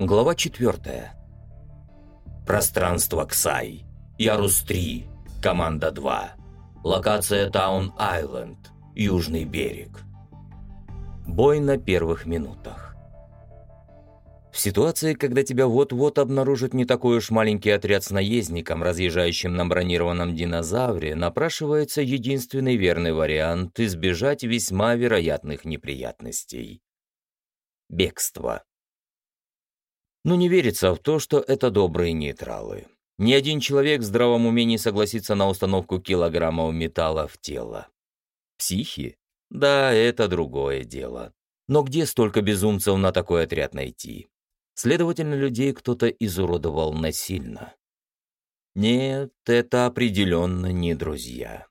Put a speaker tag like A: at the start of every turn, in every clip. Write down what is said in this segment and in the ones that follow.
A: Глава 4. Пространство Ксай. Ярус-3. Команда 2. Локация Таун-Айленд. Южный берег. Бой на первых минутах. В ситуации, когда тебя вот-вот обнаружит не такой уж маленький отряд с наездником, разъезжающим на бронированном динозавре, напрашивается единственный верный вариант избежать весьма вероятных неприятностей. Бегство. Но не верится в то, что это добрые нейтралы. Ни один человек в здравом уме не согласится на установку килограммов металла в тело. Психи? Да, это другое дело. Но где столько безумцев на такой отряд найти? Следовательно, людей кто-то изуродовал насильно. Нет, это определенно не друзья.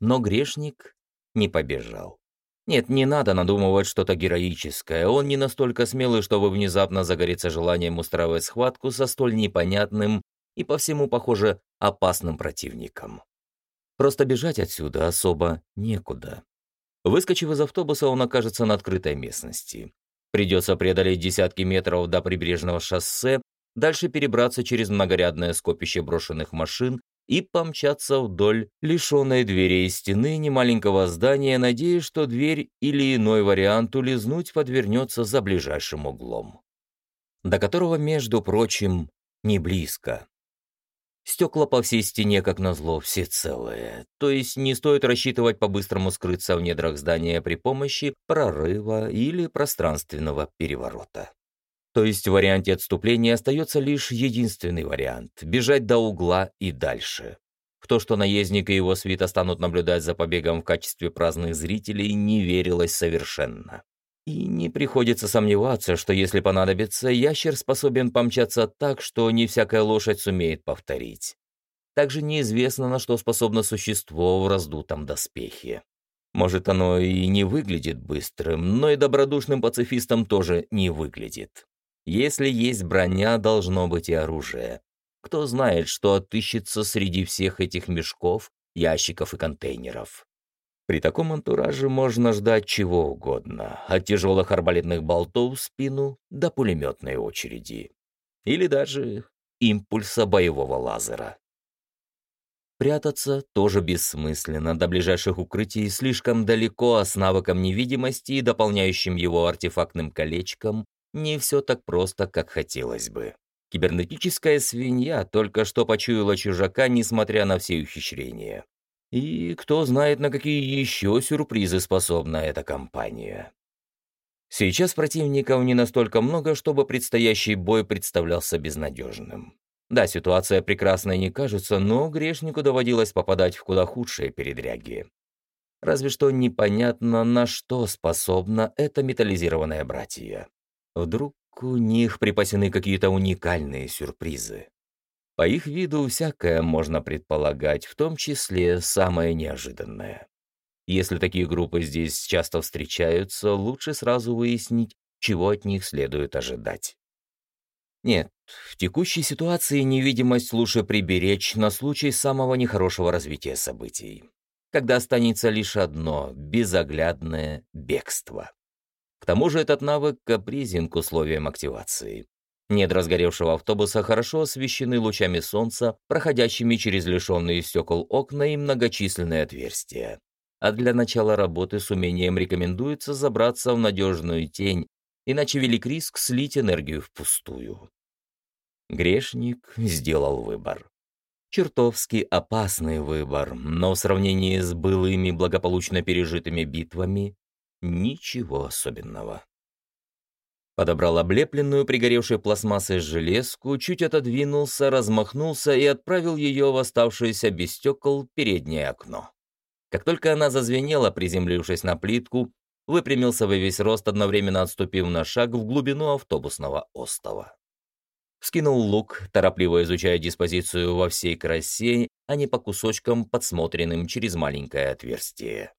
A: Но грешник не побежал. Нет, не надо надумывать что-то героическое. Он не настолько смелый, чтобы внезапно загореться желанием устраивать схватку со столь непонятным и по всему, похоже, опасным противником. Просто бежать отсюда особо некуда. Выскочив из автобуса, он окажется на открытой местности. Придется преодолеть десятки метров до прибрежного шоссе, дальше перебраться через многорядное скопище брошенных машин и помчаться вдоль лишенной дверей стены немаленького здания, надеясь, что дверь или иной вариант улизнуть подвернется за ближайшим углом. До которого, между прочим, не близко. Стекла по всей стене, как назло, все целые. То есть не стоит рассчитывать по-быстрому скрыться в недрах здания при помощи прорыва или пространственного переворота. То есть в варианте отступления остается лишь единственный вариант – бежать до угла и дальше. В то, что наездник и его свита станут наблюдать за побегом в качестве праздных зрителей, не верилось совершенно. И не приходится сомневаться, что если понадобится, ящер способен помчаться так, что не всякая лошадь сумеет повторить. Также неизвестно, на что способно существо в раздутом доспехе. Может, оно и не выглядит быстрым, но и добродушным пацифистом тоже не выглядит. Если есть броня, должно быть и оружие. Кто знает, что отыщется среди всех этих мешков, ящиков и контейнеров. При таком антураже можно ждать чего угодно, от тяжелых арбалетных болтов в спину до пулеметной очереди. Или даже импульса боевого лазера. Прятаться тоже бессмысленно, до ближайших укрытий слишком далеко, а с навыком невидимости и дополняющим его артефактным колечком не все так просто, как хотелось бы. Кибернетическая свинья только что почуяла чужака, несмотря на все ухищрения. И кто знает, на какие еще сюрпризы способна эта компания. Сейчас противников не настолько много, чтобы предстоящий бой представлялся безнадежным. Да, ситуация прекрасной не кажется, но грешнику доводилось попадать в куда худшие передряги. Разве что непонятно, на что способна эта металлизированная братья. Вдруг у них припасены какие-то уникальные сюрпризы. По их виду всякое можно предполагать, в том числе самое неожиданное. Если такие группы здесь часто встречаются, лучше сразу выяснить, чего от них следует ожидать. Нет, в текущей ситуации невидимость лучше приберечь на случай самого нехорошего развития событий, когда останется лишь одно — безоглядное бегство. К тому же этот навык капризен к условиям активации. Недра сгоревшего автобуса хорошо освещены лучами солнца, проходящими через лишенные стекол окна и многочисленные отверстия. А для начала работы с умением рекомендуется забраться в надежную тень, иначе велик риск слить энергию впустую. Грешник сделал выбор. Чертовски опасный выбор, но в сравнении с былыми благополучно пережитыми битвами Ничего особенного. Подобрал облепленную пригоревшей пластмассой железку, чуть отодвинулся, размахнулся и отправил ее в оставшееся без стекол переднее окно. Как только она зазвенела, приземлившись на плитку, выпрямился во весь рост, одновременно отступив на шаг в глубину автобусного остова. Скинул лук, торопливо изучая диспозицию во всей красе, а не по кусочкам, подсмотренным через маленькое отверстие.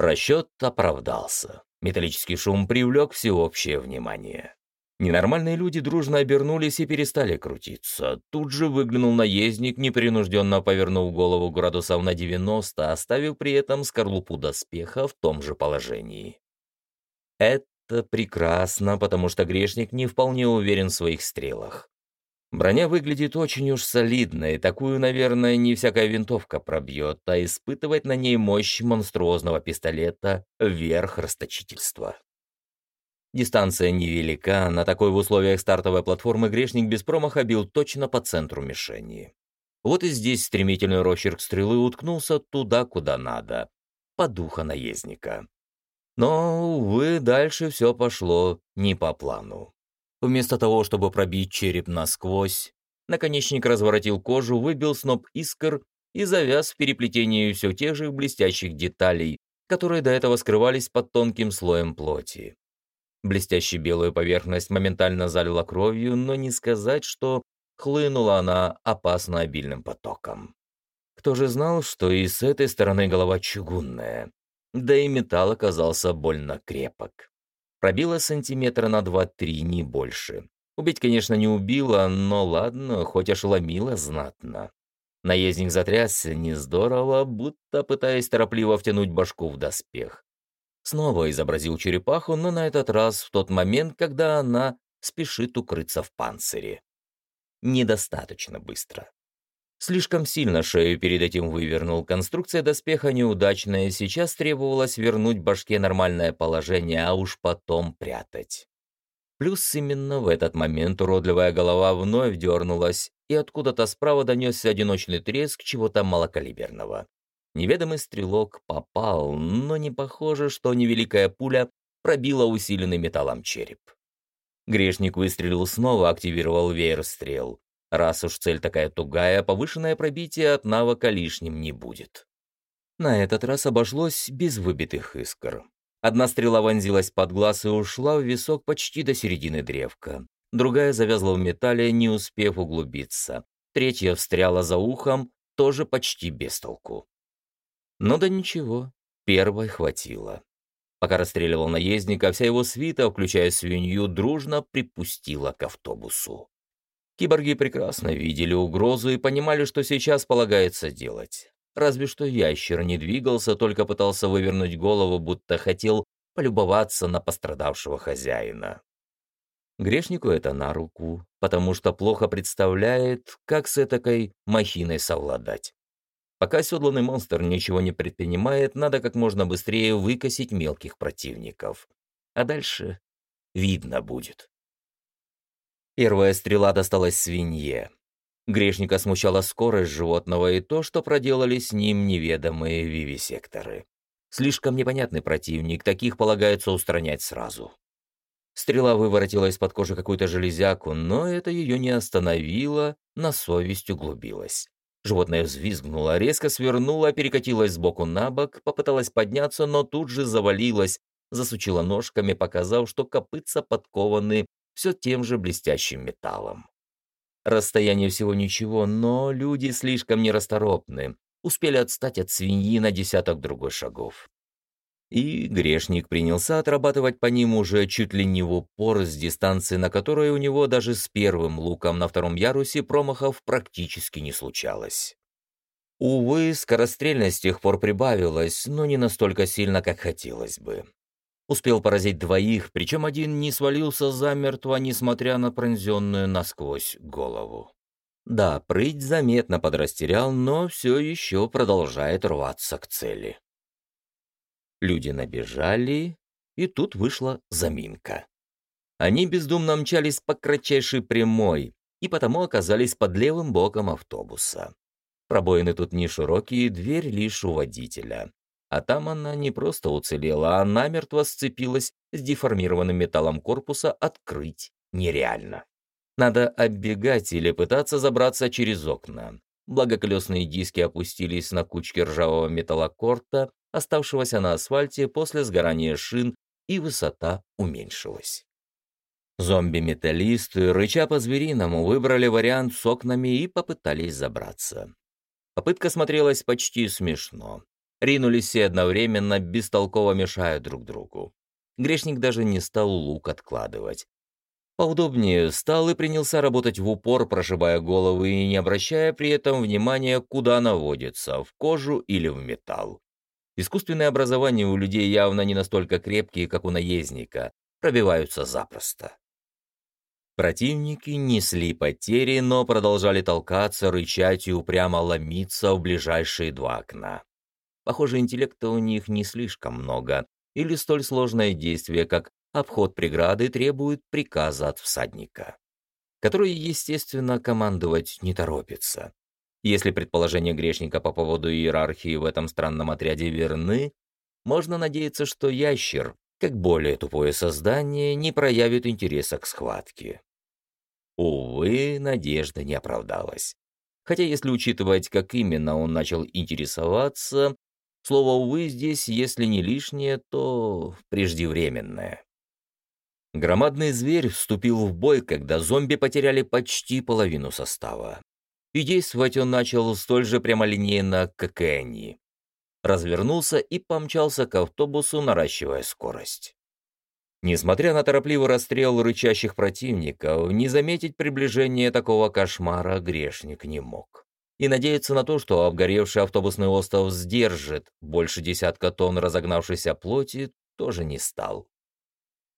A: Расчет оправдался. Металлический шум привлек всеобщее внимание. Ненормальные люди дружно обернулись и перестали крутиться. Тут же выглянул наездник, непринужденно повернув голову градусов на 90, оставив при этом скорлупу доспеха в том же положении. Это прекрасно, потому что грешник не вполне уверен в своих стрелах. Броня выглядит очень уж солидной, такую, наверное, не всякая винтовка пробьет, а испытывать на ней мощь монструозного пистолета — верх расточительства. Дистанция невелика, на такой в условиях стартовой платформы грешник без промаха бил точно по центру мишени. Вот и здесь стремительный росчерк стрелы уткнулся туда, куда надо, по духа наездника. Но, увы, дальше все пошло не по плану. Вместо того, чтобы пробить череп насквозь, наконечник разворотил кожу, выбил сноп искр и завяз в переплетении все тех же блестящих деталей, которые до этого скрывались под тонким слоем плоти. Блестящую белую поверхность моментально залила кровью, но не сказать, что хлынула она опасно обильным потоком. Кто же знал, что и с этой стороны голова чугунная, да и металл оказался больно крепок. Пробила сантиметра на два-три, не больше. Убить, конечно, не убила, но ладно, хоть ошеломила знатно. Наездник затрясся не здорово, будто пытаясь торопливо втянуть башку в доспех. Снова изобразил черепаху, но на этот раз в тот момент, когда она спешит укрыться в панцире. Недостаточно быстро. Слишком сильно шею перед этим вывернул. Конструкция доспеха неудачная, сейчас требовалось вернуть башке нормальное положение, а уж потом прятать. Плюс именно в этот момент уродливая голова вновь дернулась, и откуда-то справа донесся одиночный треск чего-то малокалиберного. Неведомый стрелок попал, но не похоже, что невеликая пуля пробила усиленный металлом череп. Грешник выстрелил снова, активировал веер стрел. Раз уж цель такая тугая, повышенное пробитие от навыка лишним не будет. На этот раз обошлось без выбитых искр. Одна стрела вонзилась под глаз и ушла в висок почти до середины древка. Другая завязла в металле, не успев углубиться. Третья встряла за ухом, тоже почти без толку. Но да ничего, первой хватило. Пока расстреливал наездника, вся его свита, включая свинью, дружно припустила к автобусу. Киборги прекрасно видели угрозу и понимали, что сейчас полагается делать. Разве что ящер не двигался, только пытался вывернуть голову, будто хотел полюбоваться на пострадавшего хозяина. Грешнику это на руку, потому что плохо представляет, как с этакой махиной совладать. Пока седланный монстр ничего не предпринимает, надо как можно быстрее выкосить мелких противников. А дальше видно будет. Первая стрела досталась свинье. Грешника смущала скорость животного и то, что проделали с ним неведомые вивисекторы. Слишком непонятный противник, таких полагается устранять сразу. Стрела выворотила из-под кожи какую-то железяку, но это ее не остановило, на совесть углубилась. Животное взвизгнуло, резко свернуло, перекатилось сбоку на бок, попыталась подняться, но тут же завалилась, засучила ножками, показав, что копытца подкованы все тем же блестящим металлом. Расстояние всего ничего, но люди слишком нерасторопны, успели отстать от свиньи на десяток другой шагов. И грешник принялся отрабатывать по ним уже чуть ли не в упор с дистанции, на которой у него даже с первым луком на втором ярусе промахов практически не случалось. Увы, скорострельность с тех пор прибавилась, но не настолько сильно, как хотелось бы. Успел поразить двоих, причем один не свалился замертво, несмотря на пронзенную насквозь голову. Да, прыть заметно подрастерял, но все еще продолжает рваться к цели. Люди набежали, и тут вышла заминка. Они бездумно мчались по кратчайшей прямой, и потому оказались под левым боком автобуса. Пробоины тут не широкие, дверь лишь у водителя. А там она не просто уцелела, а намертво сцепилась с деформированным металлом корпуса, открыть нереально. Надо оббегать или пытаться забраться через окна. Благоколесные диски опустились на кучки ржавого металлокорта, оставшегося на асфальте после сгорания шин, и высота уменьшилась. Зомби-металлисты, рыча по-звериному, выбрали вариант с окнами и попытались забраться. Попытка смотрелась почти смешно. Ринулись все одновременно, бестолково мешая друг другу. Грешник даже не стал лук откладывать. Поудобнее встал и принялся работать в упор, прошибая головы и не обращая при этом внимания, куда наводится, в кожу или в металл. Искусственные образования у людей явно не настолько крепкие, как у наездника, пробиваются запросто. Противники несли потери, но продолжали толкаться, рычать и упрямо ломиться в ближайшие два окна. Похоже, интеллекта у них не слишком много, или столь сложное действие, как обход преграды, требует приказа от всадника, который, естественно, командовать не торопится. Если предположения грешника по поводу иерархии в этом странном отряде верны, можно надеяться, что ящер, как более тупое создание, не проявит интереса к схватке. Увы, надежда не оправдалась. Хотя если учитывать, как именно он начал интересоваться, слово «увы» здесь, если не лишнее, то преждевременное. Громадный зверь вступил в бой, когда зомби потеряли почти половину состава. И действовать он начал столь же прямолинейно, как и они. Развернулся и помчался к автобусу, наращивая скорость. Несмотря на торопливый расстрел рычащих противников, не заметить приближение такого кошмара грешник не мог. И надеяться на то, что обгоревший автобусный остров сдержит больше десятка тонн разогнавшейся плоти, тоже не стал.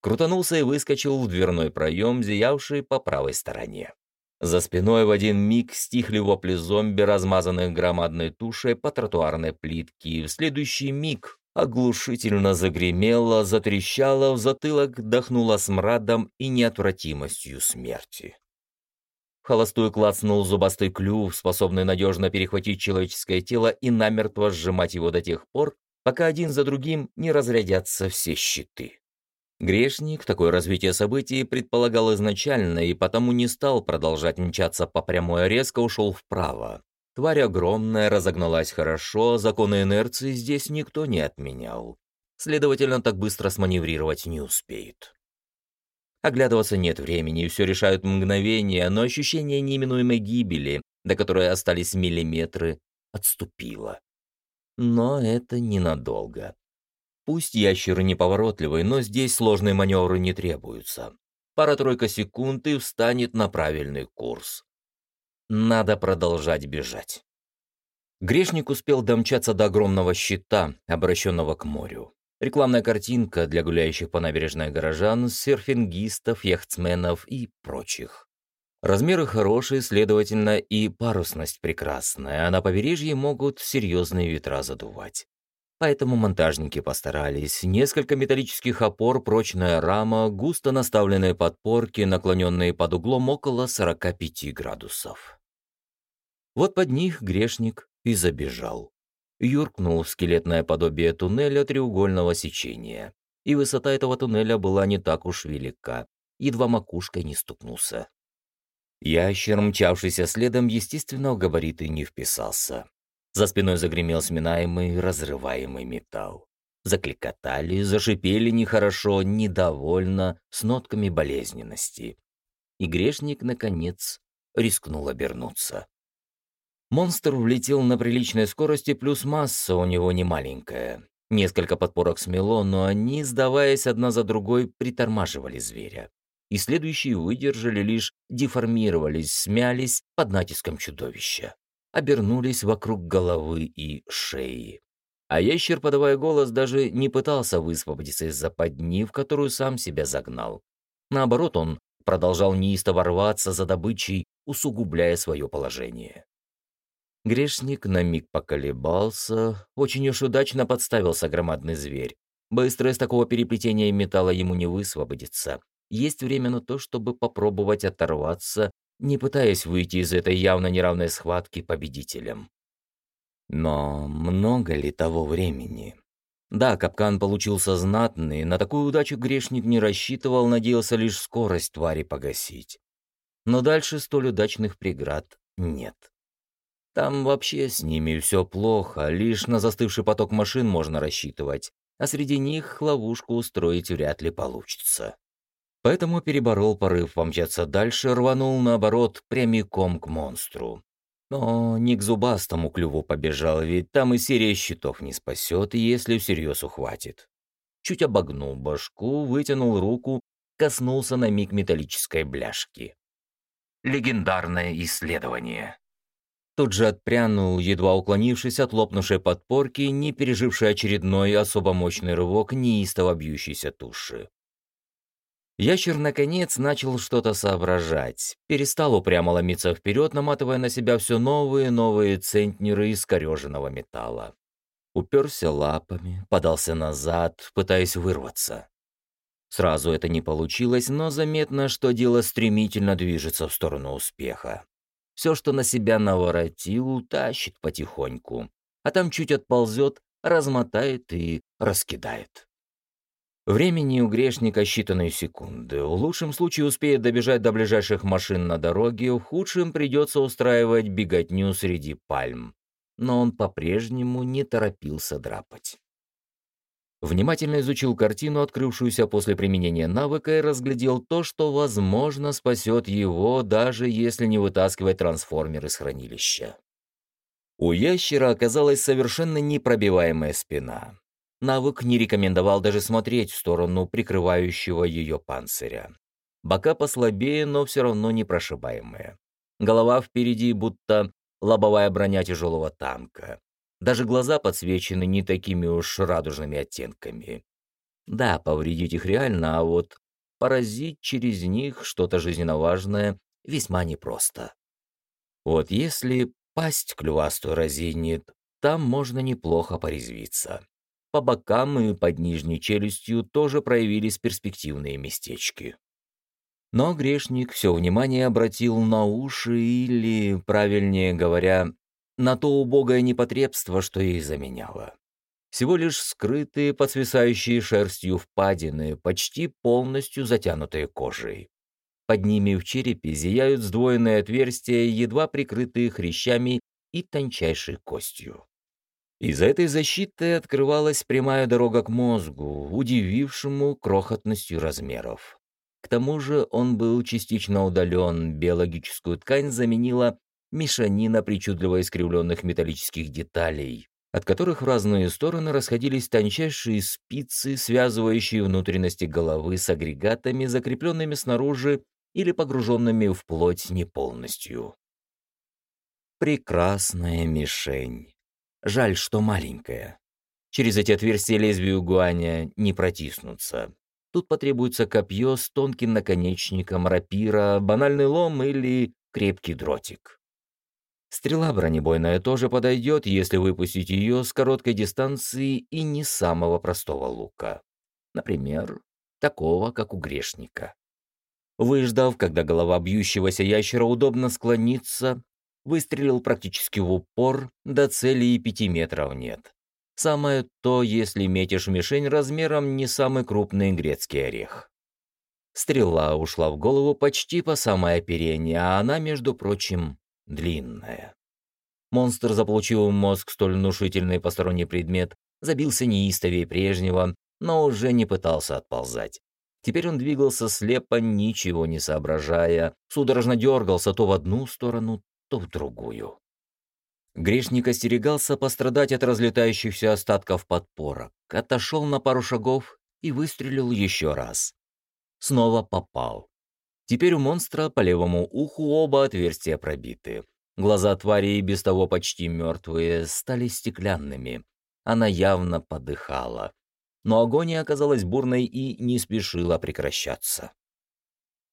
A: Крутанулся и выскочил в дверной проем, зиявший по правой стороне. За спиной в один миг стихли вопли зомби, размазанных громадной тушей по тротуарной плитке, и в следующий миг оглушительно загремело, затрещало, в затылок дохнуло смрадом и неотвратимостью смерти. Холостую клацнул зубастый клюв, способный надежно перехватить человеческое тело и намертво сжимать его до тех пор, пока один за другим не разрядятся все щиты. Грешник такое развитие событий предполагал изначально и потому не стал продолжать мчаться по прямой, а резко ушел вправо. Тварь огромная, разогналась хорошо, законы инерции здесь никто не отменял. Следовательно, так быстро сманеврировать не успеет. Оглядываться нет времени, все решают мгновения, но ощущение неименуемой гибели, до которой остались миллиметры, отступило. Но это ненадолго. Пусть ящер неповоротливый, но здесь сложные маневры не требуются. Пара-тройка секунд и встанет на правильный курс. Надо продолжать бежать. Грешник успел домчаться до огромного щита, обращенного к морю. Рекламная картинка для гуляющих по набережной горожан, серфингистов, яхтсменов и прочих. Размеры хорошие, следовательно, и парусность прекрасная, а на побережье могут серьезные ветра задувать. Поэтому монтажники постарались. Несколько металлических опор, прочная рама, густо наставленные подпорки, наклоненные под углом около 45 градусов. Вот под них грешник и забежал. Юркнул в скелетное подобие туннеля треугольного сечения. И высота этого туннеля была не так уж велика, едва макушкой не стукнулся. Ящер, мчавшийся следом, естественно, в габариты не вписался. За спиной загремел сминаемый, разрываемый металл. Закликотали, зашипели нехорошо, недовольно, с нотками болезненности. И грешник, наконец, рискнул обернуться. Монстр влетел на приличной скорости, плюс масса у него немаленькая. Несколько подпорок смело, но они, сдаваясь одна за другой, притормаживали зверя. И следующие выдержали лишь, деформировались, смялись под натиском чудовища. Обернулись вокруг головы и шеи. А ящер, подавая голос, даже не пытался высвободиться из западни, в которую сам себя загнал. Наоборот, он продолжал неистово рваться за добычей, усугубляя свое положение. Грешник на миг поколебался, очень уж удачно подставился громадный зверь. Быстро из такого переплетения металла ему не высвободиться. Есть время на то, чтобы попробовать оторваться, не пытаясь выйти из этой явно неравной схватки победителем. Но много ли того времени? Да, капкан получился знатный, на такую удачу грешник не рассчитывал, надеялся лишь скорость твари погасить. Но дальше столь удачных преград нет. Там вообще с ними все плохо, лишь на застывший поток машин можно рассчитывать, а среди них ловушку устроить вряд ли получится. Поэтому переборол порыв помчаться дальше, рванул наоборот прямиком к монстру. Но не к зубастому клюву побежал, ведь там и серия щитов не спасет, если всерьез ухватит. Чуть обогнул башку, вытянул руку, коснулся на миг металлической бляшки. Легендарное исследование. Тут же отпрянул, едва уклонившись от лопнувшей подпорки, не пережившей очередной особо мощный рывок неистово бьющейся туши. Ящер, наконец, начал что-то соображать. Перестал упрямо ломиться вперед, наматывая на себя все новые новые центнеры из кореженного металла. Уперся лапами, подался назад, пытаясь вырваться. Сразу это не получилось, но заметно, что дело стремительно движется в сторону успеха. Все, что на себя наворотил, тащит потихоньку, а там чуть отползет, размотает и раскидает. Времени у грешника считанные секунды. В лучшем случае успеет добежать до ближайших машин на дороге, в худшем придется устраивать беготню среди пальм. Но он по-прежнему не торопился драпать. Внимательно изучил картину, открывшуюся после применения навыка, и разглядел то, что, возможно, спасет его, даже если не вытаскивать трансформер из хранилища. У ящера оказалась совершенно непробиваемая спина. Навык не рекомендовал даже смотреть в сторону прикрывающего ее панциря. Бока послабее, но все равно непрошибаемые. Голова впереди, будто лобовая броня тяжелого танка. Даже глаза подсвечены не такими уж радужными оттенками. Да, повредить их реально, а вот поразить через них что-то жизненно важное весьма непросто. Вот если пасть клювастую разинет, там можно неплохо порезвиться. По бокам и под нижней челюстью тоже проявились перспективные местечки. Но грешник все внимание обратил на уши или, правильнее говоря, на то убогое непотребство, что ей заменяло. Всего лишь скрытые, подсвисающие шерстью впадины, почти полностью затянутые кожей. Под ними в черепе зияют сдвоенные отверстия, едва прикрытые хрящами и тончайшей костью. Из-за этой защиты открывалась прямая дорога к мозгу, удивившему крохотностью размеров. К тому же он был частично удален, биологическую ткань заменила мешанина причудливо искривленных металлических деталей, от которых в разные стороны расходились тончайшие спицы, связывающие внутренности головы с агрегатами, закрепленными снаружи или погруженными в плоть не полностью. Прекрасная мишень. Жаль, что маленькая. Через эти отверстия лезвию гуаня не протиснуться. Тут потребуется копье с тонким наконечником, рапира, банальный лом или крепкий дротик. Стрела бронебойная тоже подойдет, если выпустить ее с короткой дистанции и не самого простого лука. Например, такого, как у грешника. Выждав, когда голова бьющегося ящера удобно склонится, выстрелил практически в упор, до цели и пяти метров нет. Самое то, если метишь мишень размером не самый крупный грецкий орех. Стрела ушла в голову почти по самое оперение, а она, между прочим, длинная. Монстр заполучил в мозг столь внушительный посторонний предмет, забился неистовее прежнего, но уже не пытался отползать. Теперь он двигался слепо, ничего не соображая, судорожно дергался то в одну сторону, то в другую. Грешник остерегался пострадать от разлетающихся остатков подпорок, отошел на пару шагов и выстрелил еще раз. Снова попал. Теперь у монстра по левому уху оба отверстия пробиты. Глаза твари, без того почти мертвые, стали стеклянными. Она явно подыхала. Но агония оказалась бурной и не спешила прекращаться.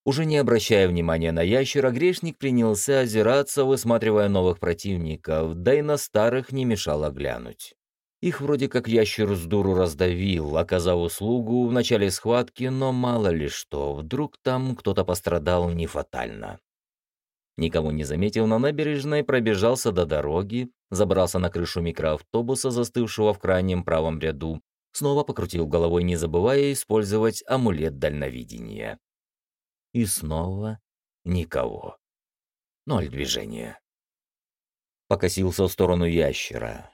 A: Уже не обращая внимания на ящера, грешник принялся озираться, высматривая новых противников, да и на старых не мешало глянуть. Их вроде как ящер с дуру раздавил, оказав услугу в начале схватки, но мало ли что, вдруг там кто-то пострадал не фатально. Никого не заметил на набережной, пробежался до дороги, забрался на крышу микроавтобуса, застывшего в крайнем правом ряду, снова покрутил головой, не забывая использовать амулет дальновидения. И снова никого. Ноль движения. Покосился в сторону ящера.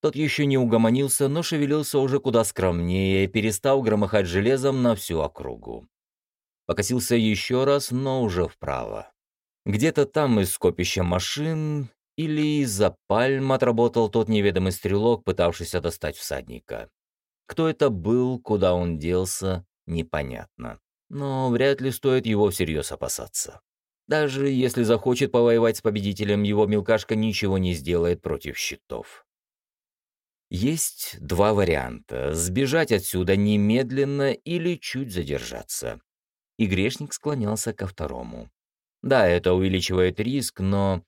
A: Тот еще не угомонился, но шевелился уже куда скромнее, перестал громыхать железом на всю округу. Покосился еще раз, но уже вправо. Где-то там из скопища машин или из-за пальм отработал тот неведомый стрелок, пытавшийся достать всадника. Кто это был, куда он делся, непонятно. Но вряд ли стоит его всерьез опасаться. Даже если захочет повоевать с победителем, его мелкашка ничего не сделает против щитов. Есть два варианта – сбежать отсюда немедленно или чуть задержаться. и грешник склонялся ко второму. Да, это увеличивает риск, но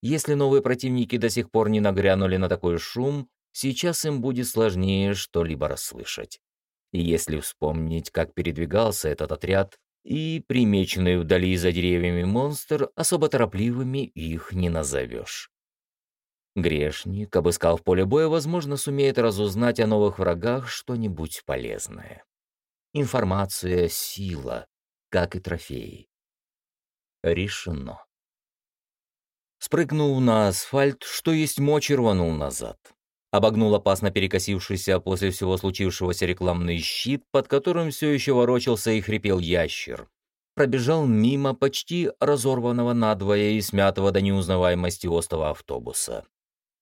A: если новые противники до сих пор не нагрянули на такой шум, сейчас им будет сложнее что-либо расслышать. И если вспомнить, как передвигался этот отряд, и примеченный вдали за деревьями монстр, особо торопливыми их не назовешь. Грешник, обыскав поле боя, возможно, сумеет разузнать о новых врагах что-нибудь полезное. Информация — сила, как и трофеи. Решено. Спрыгнул на асфальт, что есть мочи рванул назад. Обогнул опасно перекосившийся после всего случившегося рекламный щит, под которым все еще ворочался и хрипел ящер. Пробежал мимо почти разорванного надвое и смятого до неузнаваемости остова автобуса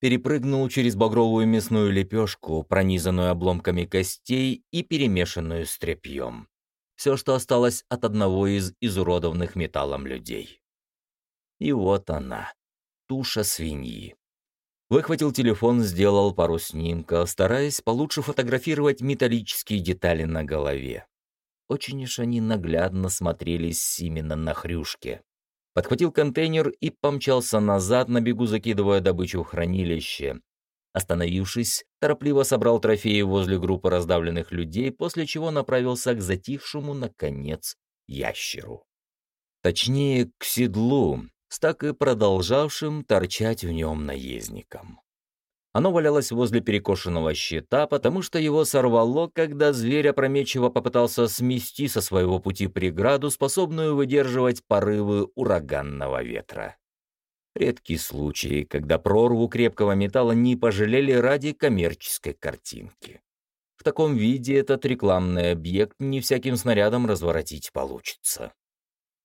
A: перепрыгнул через багровую мясную лепешку, пронизанную обломками костей и перемешанную с тряпьем. Все, что осталось от одного из изуродованных металлом людей. И вот она, туша свиньи. Выхватил телефон, сделал пару снимков, стараясь получше фотографировать металлические детали на голове. Очень уж они наглядно смотрелись именно на хрюшке подхватил контейнер и помчался назад, на бегу закидывая добычу в хранилище. Остановившись, торопливо собрал трофеи возле группы раздавленных людей, после чего направился к затихшему, наконец, ящеру. Точнее, к седлу, с так и продолжавшим торчать в нем наездником. Оно валялось возле перекошенного щита, потому что его сорвало, когда зверь опрометчиво попытался смести со своего пути преграду, способную выдерживать порывы ураганного ветра. Редкий случай, когда прорву крепкого металла не пожалели ради коммерческой картинки. В таком виде этот рекламный объект не всяким снарядом разворотить получится.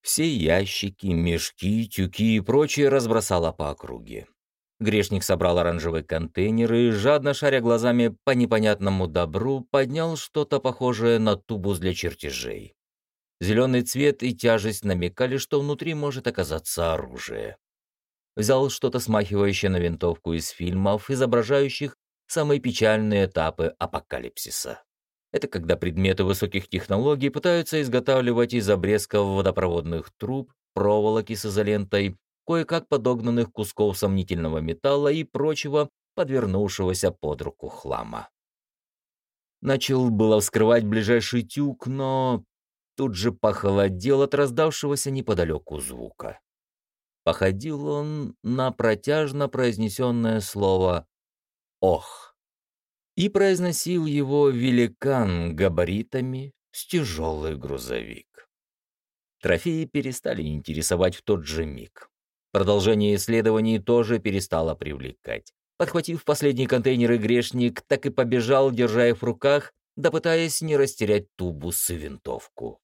A: Все ящики, мешки, тюки и прочее разбросало по округе. Грешник собрал оранжевый контейнер и, жадно шаря глазами по непонятному добру, поднял что-то похожее на тубус для чертежей. Зеленый цвет и тяжесть намекали, что внутри может оказаться оружие. Взял что-то смахивающее на винтовку из фильмов, изображающих самые печальные этапы апокалипсиса. Это когда предметы высоких технологий пытаются изготавливать из обрезков водопроводных труб, проволоки с изолентой, кое-как подогнанных кусков сомнительного металла и прочего подвернувшегося под руку хлама. Начал было вскрывать ближайший тюк, но тут же похолодел от раздавшегося неподалеку звука. Походил он на протяжно произнесенное слово «ох». И произносил его великан габаритами с тяжелый грузовик. Трофеи перестали интересовать в тот же миг. Продолжение исследований тоже перестало привлекать. Подхватив последний контейнер грешник, так и побежал, держа их в руках, да пытаясь не растерять тубус и винтовку.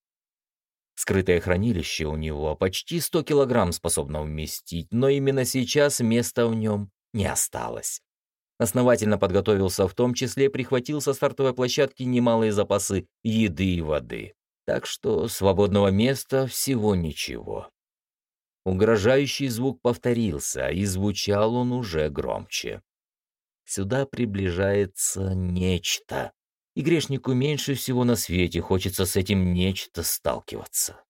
A: Скрытое хранилище у него почти 100 килограмм способно вместить, но именно сейчас места в нем не осталось. Основательно подготовился, в том числе прихватил со стартовой площадки немалые запасы еды и воды. Так что свободного места всего ничего. Угрожающий звук повторился, и звучал он уже громче. Сюда приближается нечто, и грешнику меньше всего на свете хочется с этим нечто сталкиваться.